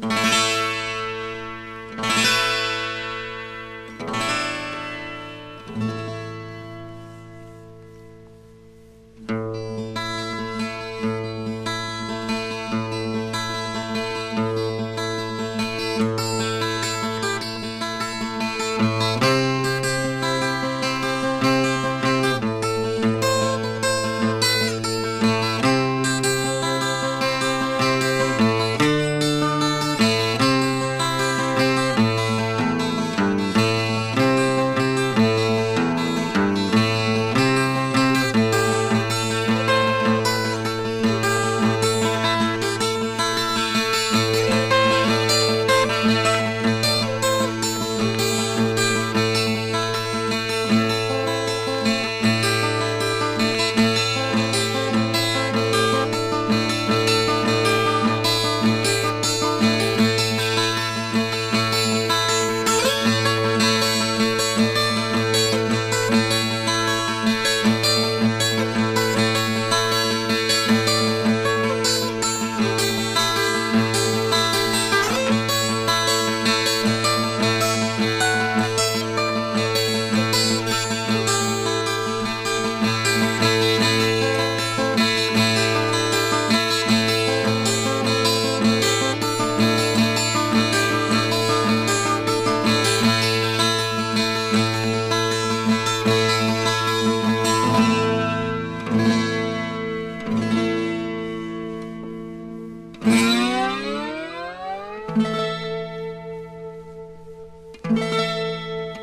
Mm-hmm.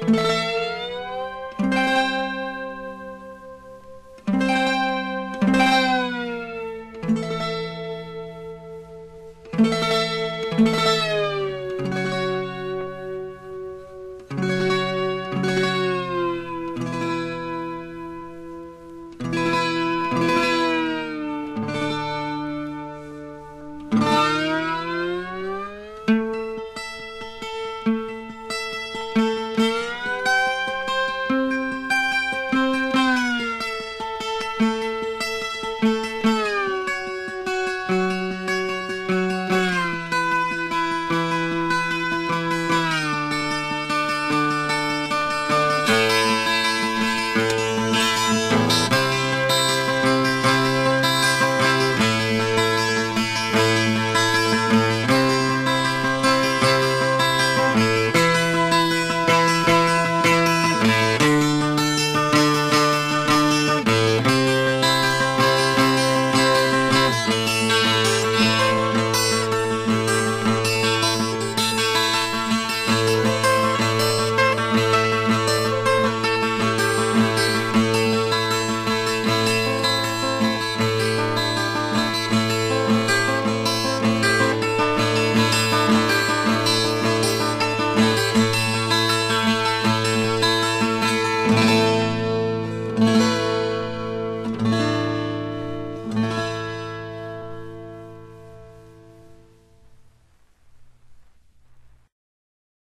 Música